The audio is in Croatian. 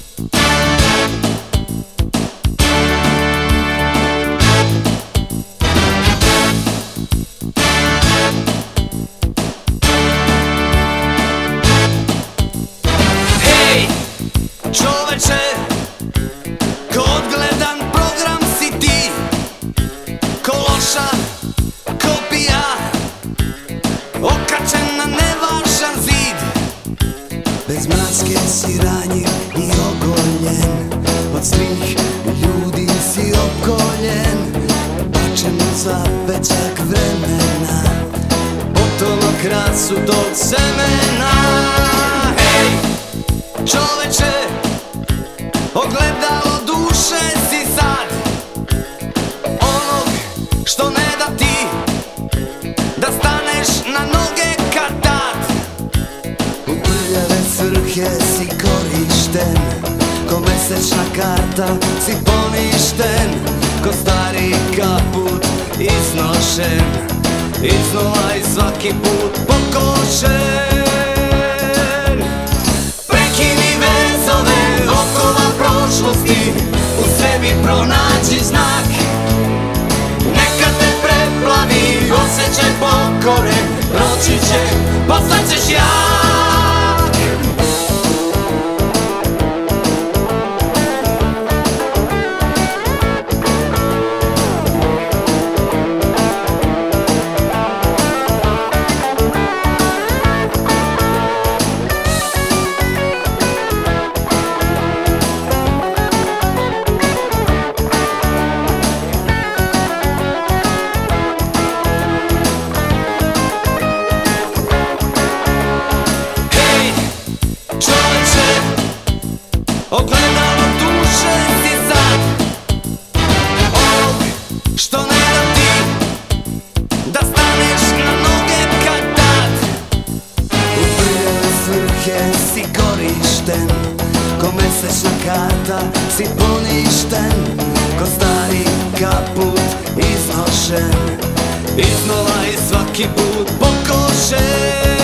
Música ogoljen Od svih ljudi si okoljen Bačen u zapečak vremena. Potomak krasu tog semena. Hej, čoveče, ogledalo duše si sad. Onog što ne da ti Da staneš na noge kad tad U prljave svrhe si korišten Ko mesečna karta si poništen Ko stari kaput iznošen. Iznova i svaki put pokošen. Prekini vezove okova prošlosti U sebi pronađi znak. Neka te preplavi osjećaj pokore Proći će, postaćeš jak ogledalo duše si sad. Ovog što ne ti Da staneš na noge kad tad. U prljave svrhe si korišten Ko mesečna karta si poništen Ko stari kaput iznošen. Iznova i svaki put pokošen